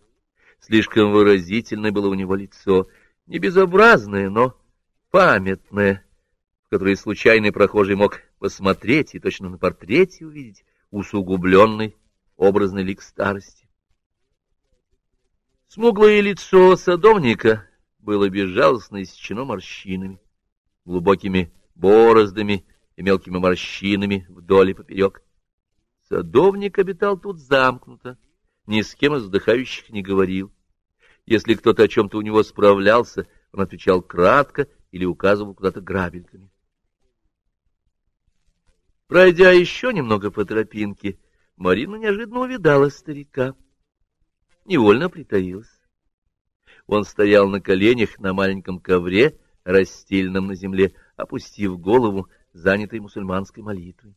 Слишком выразительное было у него лицо, не безобразное, но памятное, в которое случайный прохожий мог посмотреть и точно на портрете увидеть усугубленный образный лик старости. Смуглое лицо садовника было безжалостно иссечено морщинами, глубокими бороздами и мелкими морщинами вдоль и поперек. Садовник обитал тут замкнуто, ни с кем из вздыхающих не говорил. Если кто-то о чем-то у него справлялся, он отвечал кратко или указывал куда-то грабельками. Пройдя еще немного по тропинке, Марина неожиданно увидала старика. Невольно притаилась. Он стоял на коленях на маленьком ковре, расстеленном на земле, опустив голову, занятой мусульманской молитвой.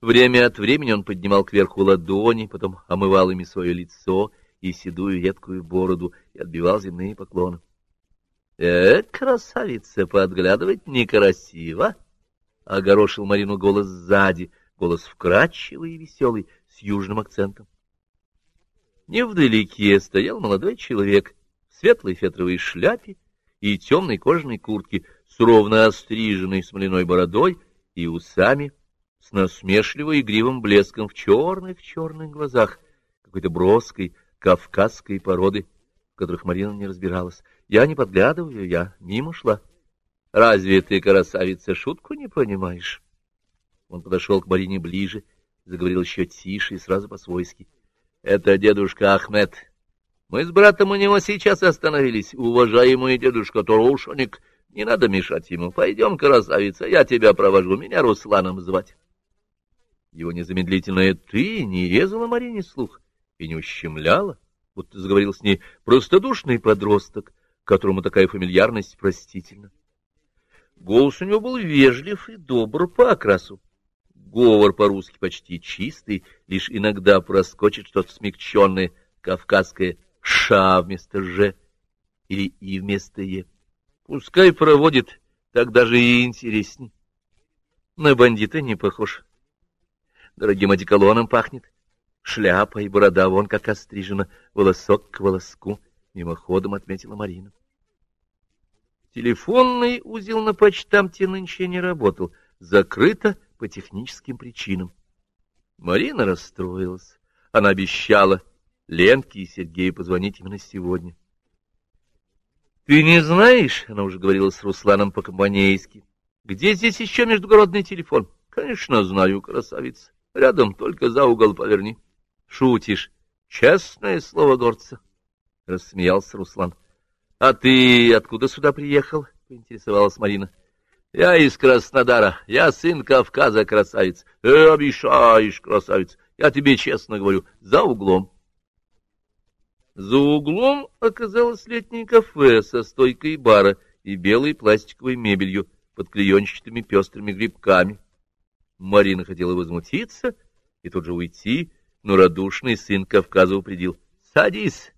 Время от времени он поднимал кверху ладони, потом омывал ими свое лицо и седую редкую бороду и отбивал земные поклоны. — Э, красавица, подглядывать некрасиво! — огорошил Марину голос сзади, голос вкрадчивый и веселый, с южным акцентом. Невдалеке стоял молодой человек в светлой фетровой шляпе и темной кожаной куртке с ровно остриженной смоляной бородой и усами, с насмешливо игривым блеском в черных-черных глазах, какой-то броской кавказской породы, в которых Марина не разбиралась. Я не подглядываю, я мимо шла. Разве ты, красавица, шутку не понимаешь? Он подошел к Марине ближе, заговорил еще тише и сразу по-свойски. — Это дедушка Ахмед, мы с братом у него сейчас остановились. Уважаемый дедушка Турушаник, не надо мешать ему. Пойдем, красавица, я тебя провожу. Меня Русланом звать. Его незамедлительное «ты» не резала Марине слух и не ущемляла, будто заговорил с ней простодушный подросток, которому такая фамильярность простительна. Голос у него был вежлив и добр по окрасу. Говор по-русски почти чистый, лишь иногда проскочит что-то смягченное, кавказское «ша» вместо «ж» или «и» вместо «е». Пускай проводит, так даже и интересней. На бандита не похож. Дорогим одеколоном пахнет. Шляпа и борода вон как острижена, волосок к волоску, мимоходом отметила Марина. Телефонный узел на почтамте нынче не работал, закрыто по техническим причинам. Марина расстроилась. Она обещала Ленке и Сергею позвонить именно сегодня. — Ты не знаешь, — она уже говорила с Русланом по-компанейски, — где здесь еще междугородный телефон? — Конечно, знаю, красавица. Рядом, только за угол поверни. — Шутишь. Честное слово горца, — рассмеялся Руслан. — А ты откуда сюда приехал? — поинтересовалась Марина. — Я из Краснодара. Я сын Кавказа, красавец. Э, обещаешь, красавец. Я тебе честно говорю, за углом. За углом оказалось летнее кафе со стойкой бара и белой пластиковой мебелью под клеенчатыми пестрыми грибками. Марина хотела возмутиться и тут же уйти, но радушный сын Кавказа упредил. — Садись!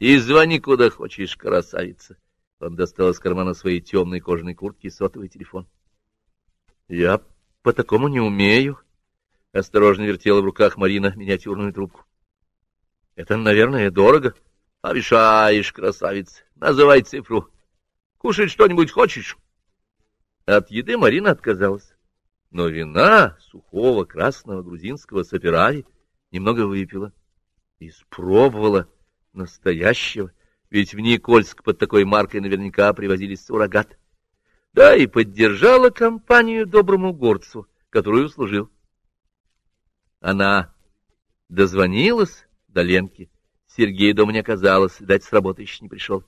И звони куда хочешь, красавица. Он достал из кармана своей темной кожаной куртки сотовый телефон. — Я по такому не умею. Осторожно вертела в руках Марина миниатюрную трубку. — Это, наверное, дорого. — Обещаешь, красавица. Называй цифру. Кушать что-нибудь хочешь? От еды Марина отказалась. Но вина сухого красного грузинского саперари немного выпила. И спробовала Настоящего? Ведь в Никольск под такой маркой наверняка привозились суррогат. Да, и поддержала компанию доброму горцу, которую служил. Она дозвонилась до Ленки. Сергей дома не оказалось, дать с работы еще не пришел.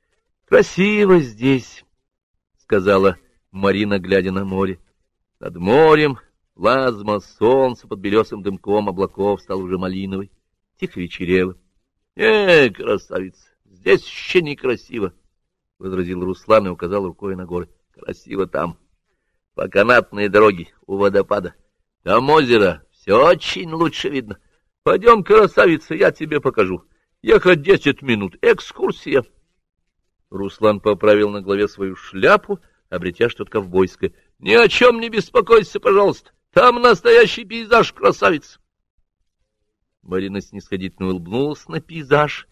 — Красиво здесь, — сказала Марина, глядя на море. Над морем плазма солнца под белесым дымком облаков стал уже малиновой. Тихо вечерело. — Э, красавица, здесь еще некрасиво, — возразил Руслан и указал рукой на горы. — Красиво там, по канатной дороге у водопада. Там озеро, все очень лучше видно. Пойдем, красавица, я тебе покажу. Ехать десять минут, экскурсия. Руслан поправил на голове свою шляпу, обретя что-то ковбойское. — Ни о чем не беспокойся, пожалуйста. Там настоящий пейзаж, красавица. Марина снисходительно улыбнулась на пейзаж,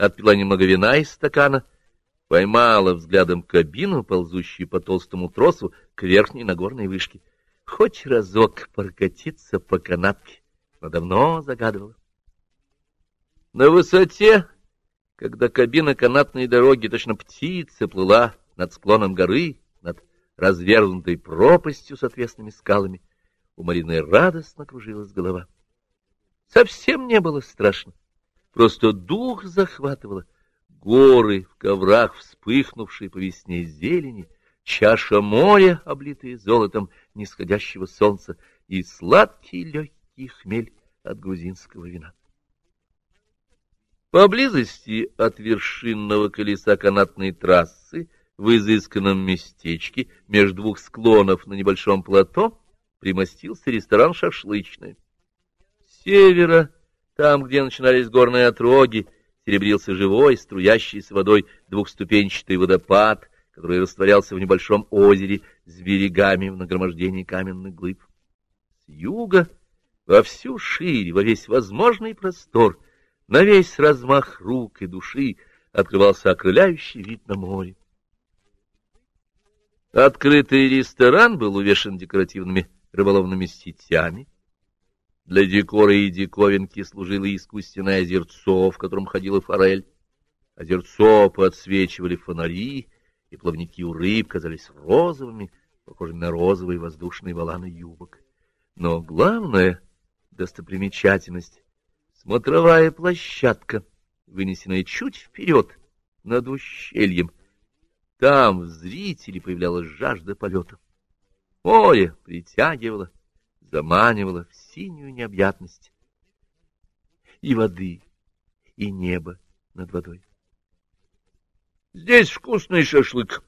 отпила немного вина из стакана, поймала взглядом кабину, ползущую по толстому тросу к верхней нагорной вышке. Хоть разок прокатиться по канатке, но давно загадывала. На высоте, когда кабина канатной дороги, точно птица, плыла над склоном горы, над развернутой пропастью с отвесными скалами, у Марины радостно кружилась голова. Совсем не было страшно. Просто дух захватывало. Горы в коврах, вспыхнувшие по весне зелени, чаша моря, облитая золотом нисходящего солнца, и сладкий легкий хмель от грузинского вина. Поблизости от вершинного колеса канатной трассы, в изысканном местечке, между двух склонов на небольшом плато, примостился ресторан «Шашлычный» севера, там, где начинались горные отроги, серебрился живой, струящийся водой двухступенчатый водопад, который растворялся в небольшом озере с берегами в нагромождении каменных глыб. С юга во всю ширь, во весь возможный простор, на весь размах рук и души открывался окрыляющий вид на море. Открытый ресторан был увешан декоративными рыболовными сетями, для декора и диковинки служило искусственное озерцо, в котором ходила форель. Озерцо подсвечивали фонари, и плавники у рыб казались розовыми, похожими на розовые воздушные воланы юбок. Но главная достопримечательность — смотровая площадка, вынесенная чуть вперед, над ущельем. Там в зрителей появлялась жажда полета. Море притягивало, заманивало в синюю необъятность. И воды, и небо над водой. — Здесь вкусный шашлык,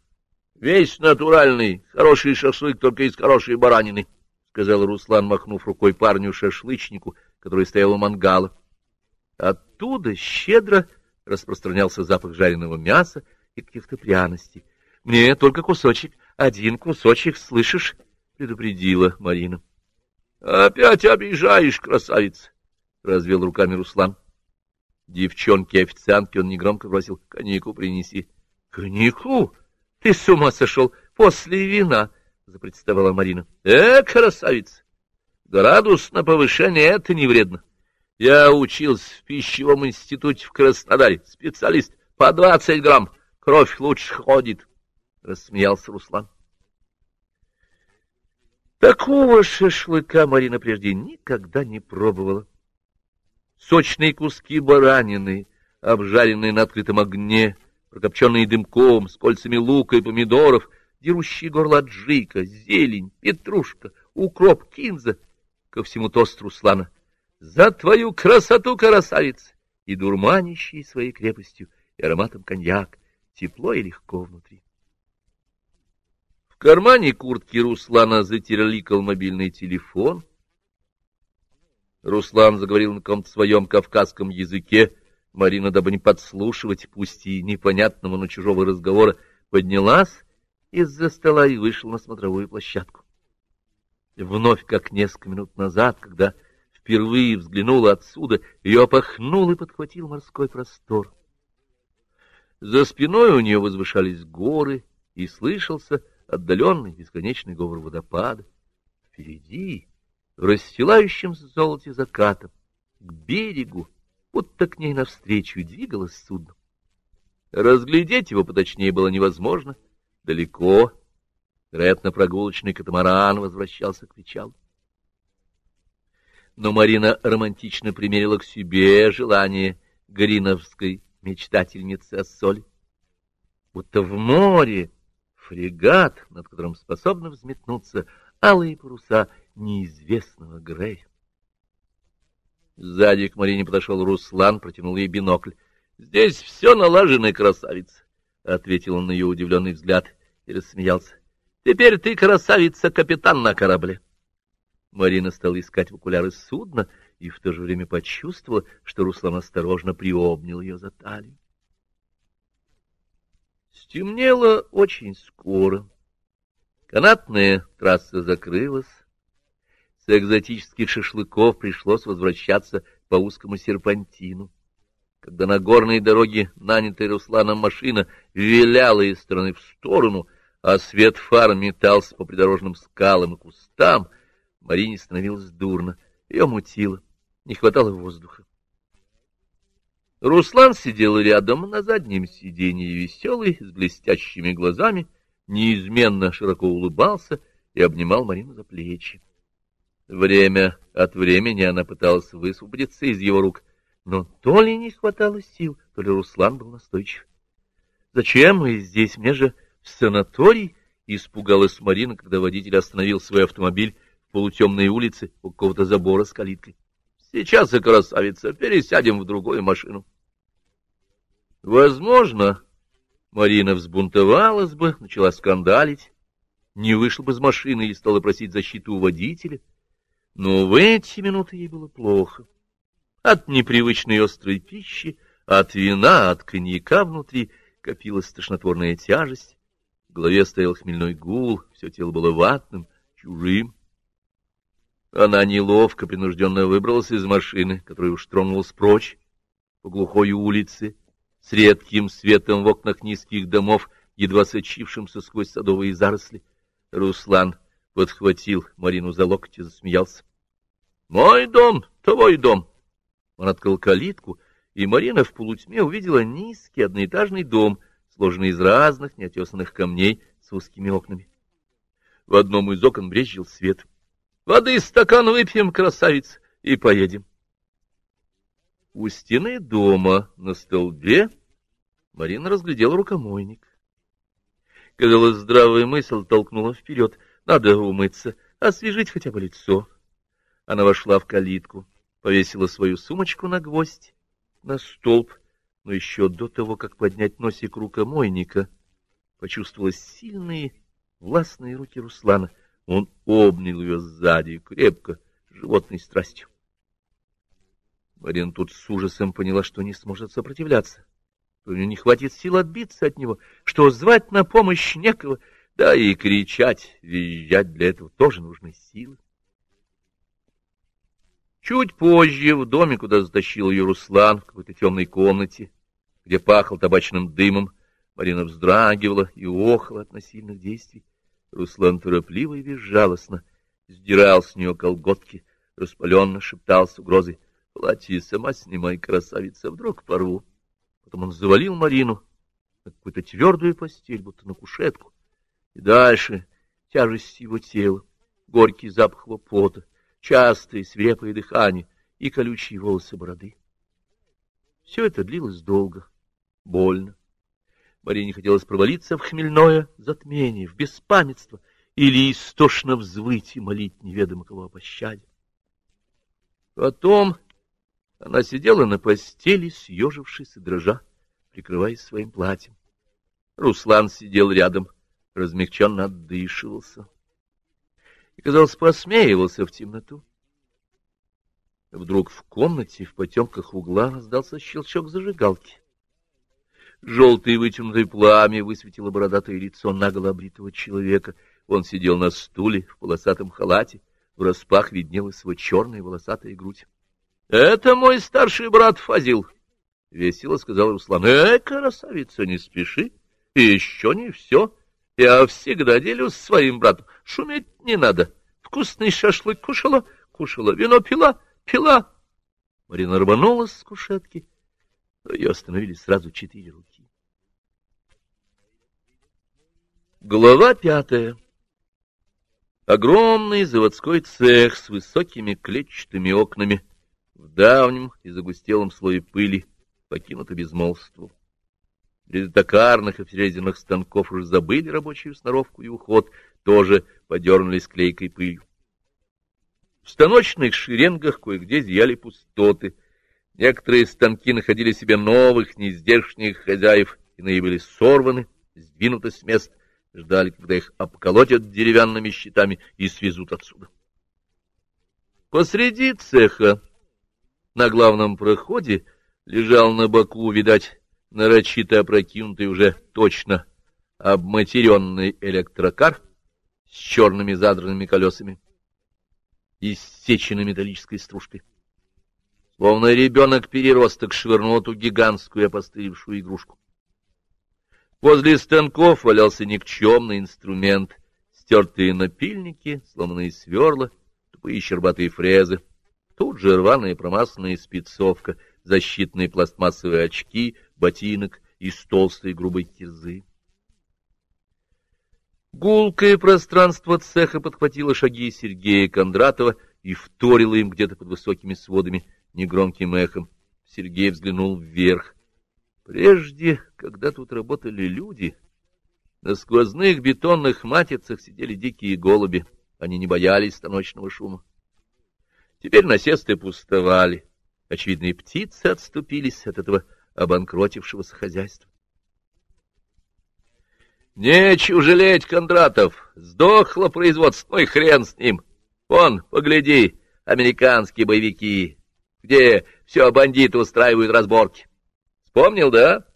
Весь натуральный, хороший шашлык только из хорошей баранины, — сказал Руслан, махнув рукой парню-шашлычнику, который стоял у мангала. Оттуда щедро распространялся запах жареного мяса и каких-то пряностей. — Мне только кусочек, один кусочек, слышишь? — предупредила Марина. — Опять обижаешь, красавица! — развел руками Руслан. Девчонке-официантке он негромко бросил. — Коньяку принеси. — Коньяку? Ты с ума сошел? После вина! — запротестовала Марина. — Э, красавица! Градус на повышение — это не вредно. Я учился в пищевом институте в Краснодаре. Специалист по двадцать грамм. Кровь лучше ходит. — рассмеялся Руслан. Такого шашлыка Марина прежде никогда не пробовала. Сочные куски баранины, обжаренные на открытом огне, прокопченные дымком, с кольцами лука и помидоров, дерущие горло аджика, зелень, петрушка, укроп, кинза. Ко всему тост Руслана — за твою красоту, красавица! И дурманящий своей крепостью и ароматом коньяк, тепло и легко внутри. Кармане куртки Руслана затерликал мобильный телефон. Руслан заговорил на каком-то своем кавказском языке. Марина, дабы не подслушивать, пусть и непонятного, но чужого разговора, поднялась из-за стола и вышла на смотровую площадку. Вновь, как несколько минут назад, когда впервые взглянула отсюда, ее опахнул и подхватил морской простор. За спиной у нее возвышались горы, и слышался отдаленный бесконечный говор водопада. Впереди, в расстилающемся золоте закатом, к берегу, будто к ней навстречу двигалось судно. Разглядеть его поточнее было невозможно. Далеко, вероятно, прогулочный катамаран возвращался к причалу но Марина романтично примерила к себе желание гриновской мечтательницы о соли. Будто в море фрегат, над которым способны взметнуться алые паруса неизвестного Грея. Сзади к Марине подошел Руслан, протянул ей бинокль. — Здесь все налажено, красавица, — ответил он на ее удивленный взгляд и рассмеялся. — Теперь ты, красавица, капитан на корабле. — Марина стала искать в окуляры судна и в то же время почувствовала, что Руслан осторожно приобнял ее за талию. Стемнело очень скоро. Канатная трасса закрылась. С экзотических шашлыков пришлось возвращаться по узкому серпантину. Когда на горной дороге нанятая Русланом машина виляла из стороны в сторону, а свет фар метался по придорожным скалам и кустам — Марине становилось дурно, ее мутило, не хватало воздуха. Руслан сидел рядом на заднем сиденье, веселый, с блестящими глазами, неизменно широко улыбался и обнимал Марину за плечи. Время от времени она пыталась высвободиться из его рук, но то ли не хватало сил, то ли Руслан был настойчив. — Зачем мы здесь? Мне же в санаторий! — испугалась Марина, когда водитель остановил свой автомобиль полутемной улице у какого-то забора с калиткой. Сейчас и красавица, пересядем в другую машину. Возможно, Марина взбунтовалась бы, начала скандалить, не вышла бы из машины и стала просить защиту у водителя. Но в эти минуты ей было плохо. От непривычной острой пищи, от вина, от коньяка внутри копилась тошнотворная тяжесть. В голове стоял хмельной гул, все тело было ватным, чужим. Она неловко, принужденно выбралась из машины, которая уж тронулась прочь, по глухой улице, с редким светом в окнах низких домов, едва сочившимся сквозь садовые заросли. Руслан подхватил Марину за локоть и засмеялся. — Мой дом, твой дом! Он открыл калитку, и Марина в полутьме увидела низкий одноэтажный дом, сложенный из разных неотесанных камней с узкими окнами. В одном из окон брезжил свет — Воды стакан выпьем, красавица, и поедем. У стены дома на столбе Марина разглядела рукомойник. Казалось, здравая мысль толкнула вперед. Надо умыться, освежить хотя бы лицо. Она вошла в калитку, повесила свою сумочку на гвоздь, на столб, но еще до того, как поднять носик рукомойника, почувствовала сильные властные руки Руслана. Он обнял ее сзади крепко, животной страстью. Марина тут с ужасом поняла, что не сможет сопротивляться, что у нее не хватит сил отбиться от него, что звать на помощь некого, да и кричать, визжать для этого тоже нужны силы. Чуть позже в доме, куда затащил ее Руслан, в какой-то темной комнате, где пахло табачным дымом, Марина вздрагивала и охала от насильных действий. Руслан торопливо и безжалостно сдирал с нее колготки, распаленно шептал с угрозой — Платье сама снимай, красавица, вдруг порву. Потом он завалил Марину на какую-то твердую постель, будто на кушетку. И дальше тяжесть его тела, горький запах его пота, частое свирепое дыхание и колючие волосы бороды. Все это длилось долго, больно. Марине хотелось провалиться в хмельное затмение, в беспамятство или истошно взвыть и молить неведомо кого о пощаде. Потом она сидела на постели, съежившись и дрожа, прикрываясь своим платьем. Руслан сидел рядом, размягченно отдышивался и, казалось, посмеивался в темноту. Вдруг в комнате, в потемках угла, раздался щелчок зажигалки. Желтое вытянутое пламя высветило бородатое лицо наголо обритого человека. Он сидел на стуле в полосатом халате, в распах виднелась его черная волосатая грудь. Это мой старший брат Фазил, — весело сказал Руслан. — Эй, красавица, не спеши, и еще не все. Я всегда делю с своим братом. Шуметь не надо. Вкусный шашлык кушала, кушала, вино пила, пила. Марина рванулась с кушетки, ее остановили сразу четыре руки. Глава пятая. Огромный заводской цех с высокими клетчатыми окнами — в давнем и загустелом слое пыли покинуто безмолвство. Без токарных и фрезерных станков уже забыли рабочую сноровку и уход, тоже подернулись клейкой пылью. В станочных шеренгах кое-где зияли пустоты. Некоторые станки находили себе новых, неиздержных хозяев, иные были сорваны, сдвинуты с мест, ждали, когда их обколотят деревянными щитами и свезут отсюда. Посреди цеха на главном проходе лежал на боку, видать, нарочито опрокинутый уже точно обматеренный электрокар с черными задранными колесами и сеченной металлической стружкой. Словно ребенок-переросток швырнул эту гигантскую опостылевшую игрушку. Возле станков валялся никчемный инструмент, стертые напильники, сломанные сверла, тупые щербатые фрезы — Тут же рваная промасленная спецовка, защитные пластмассовые очки, ботинок из толстой грубой кирзы. Гулкое пространство цеха подхватило шаги Сергея Кондратова и вторило им где-то под высокими сводами негромким эхом. Сергей взглянул вверх. Прежде, когда тут работали люди, на сквозных бетонных матицах сидели дикие голуби. Они не боялись станочного шума. Теперь насесты пустовали. Очевидно, птицы отступились от этого обанкротившегося хозяйства. Нечего жалеть, Кондратов. Сдохло производство, и хрен с ним. Вон, погляди, американские боевики, где все бандиты устраивают разборки. Вспомнил, да?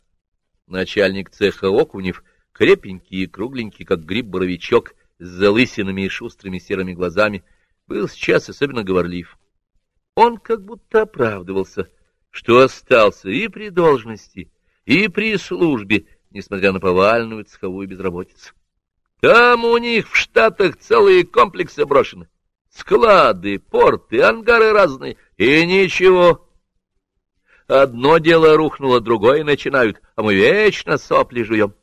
Начальник цеха Окунев, крепенький и кругленький, как гриб-боровичок, с залысинами и шустрыми серыми глазами, был сейчас особенно говорлив. Он как будто оправдывался, что остался и при должности, и при службе, несмотря на повальную цеховую безработицу. Там у них в Штатах целые комплексы брошены. Склады, порты, ангары разные, и ничего. Одно дело рухнуло, другое начинают, а мы вечно сопли жуем.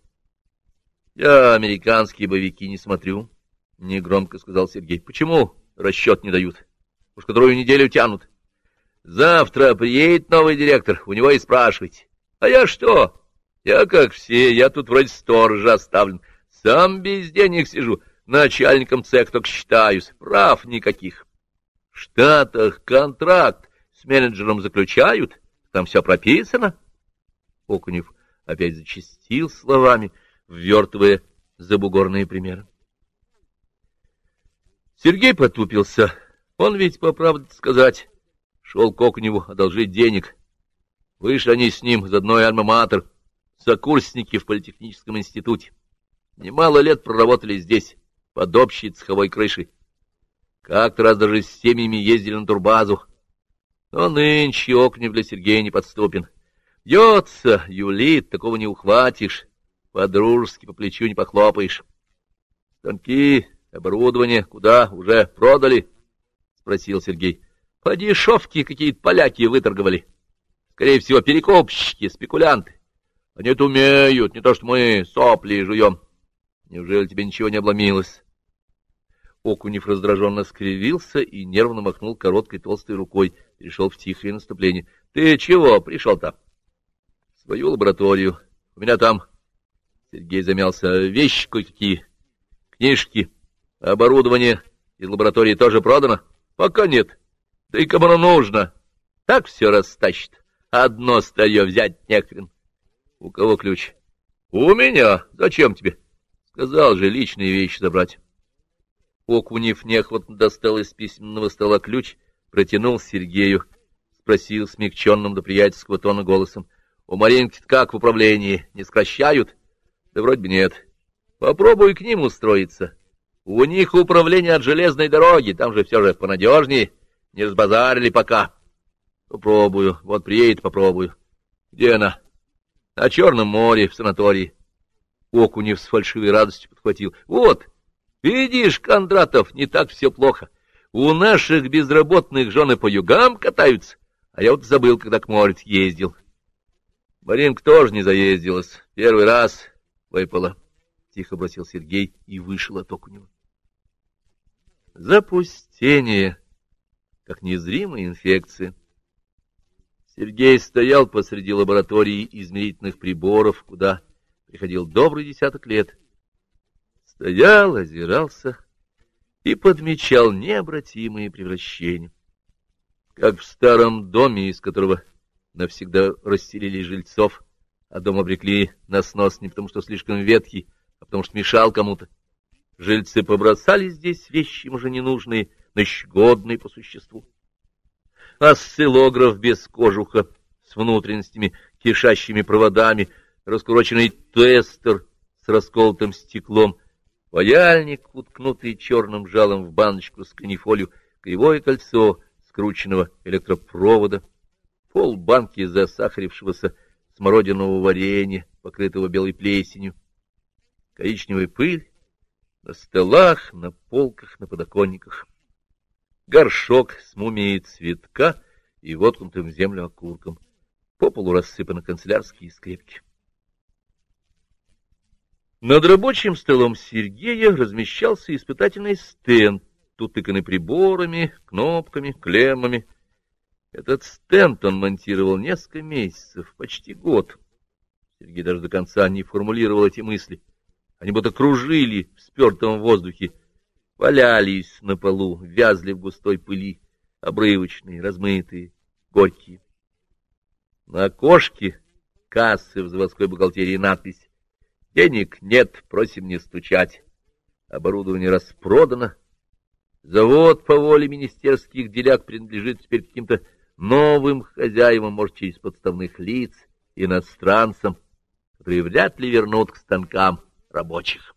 Я американские боевики не смотрю, — негромко сказал Сергей. — Почему? расчет не дают. Уж которую неделю тянут. Завтра приедет новый директор, у него и спрашивайте. А я что? Я как все, я тут вроде сторожа оставлен. Сам без денег сижу, начальником цех только считаюсь, прав никаких. В Штатах контракт с менеджером заключают, там все прописано. Окунев опять зачастил словами, ввертывая забугорные примеры. Сергей потупился. Он ведь, по правде сказать, шел к Окуневу одолжить денег. Вышли они с ним из одной альма-матер, сокурсники в политехническом институте. Немало лет проработали здесь, под общей цеховой крышей. Как-то раз даже с семьями ездили на турбазу. Но нынче Окунев для Сергея не подступен. Бьется, юлит, такого не ухватишь, по-дружески по плечу не похлопаешь. Станки, оборудование куда, уже продали? — спросил Сергей. — По дешевке какие-то поляки выторговали. Скорее всего, перекупщики, спекулянты. Они это умеют, не то что мы сопли жуем. Неужели тебе ничего не обломилось? Окунев раздраженно скривился и нервно махнул короткой толстой рукой, перешел в тихое наступление. — Ты чего пришел-то? — Свою лабораторию. У меня там... Сергей замялся. — Вещи кое-какие. Книжки. Оборудование из лаборатории тоже продано? — Пока нет. Да и кому нужно? Так все растащит. Одно старье взять нехрен. — У кого ключ? — У меня. Зачем тебе? — Сказал же, личные вещи забрать. Окунев неохотно достал из письменного стола ключ, протянул Сергею, спросил смягченным до приятельского тона голосом. — У Маринки как в управлении? Не сокращают? — Да вроде бы нет. Попробуй к ним устроиться. У них управление от железной дороги, там же все же понадежнее. Не разбазарили пока. Попробую. Вот приедет, попробую. Где она? На Черном море, в санатории. Окунев с фальшивой радостью подхватил. Вот, видишь, Кондратов, не так все плохо. У наших безработных жены по югам катаются, а я вот забыл, когда к морю ездил. Маринка тоже не заездилась. Первый раз выпала. Тихо бросил Сергей и вышел от Окунева. Запустение, как незримая инфекция. Сергей стоял посреди лаборатории измерительных приборов, куда приходил добрый десяток лет. Стоял, озирался и подмечал необратимые превращения. Как в старом доме, из которого навсегда расселили жильцов, а дом обрекли на снос не потому, что слишком ветхий, а потому что мешал кому-то. Жильцы побросали здесь вещи им уже ненужные, но годные по существу осциллограф без кожуха с внутренностями, кишащими проводами, раскуроченный тестер с расколотым стеклом, паяльник, уткнутый черным жалом в баночку с канифолью, кривое кольцо скрученного электропровода, пол банки засахарившегося смородинового варенья, покрытого белой плесенью, коричневая пыль на столах, на полках, на подоконниках горшок с мумией цветка и воткнутым в землю окурком. По полу рассыпаны канцелярские скрепки. Над рабочим столом Сергея размещался испытательный стенд, утыканный приборами, кнопками, клеммами. Этот стенд он монтировал несколько месяцев, почти год. Сергей даже до конца не формулировал эти мысли. Они будто кружили в спертом воздухе, валялись на полу, вязли в густой пыли, обрывочные, размытые, горькие. На окошке кассы в заводской бухгалтерии надпись «Денег нет, просим не стучать». Оборудование распродано. Завод по воле министерских деляк принадлежит теперь каким-то новым хозяевам, может, через подставных лиц, иностранцам, которые вряд ли вернут к станкам рабочих.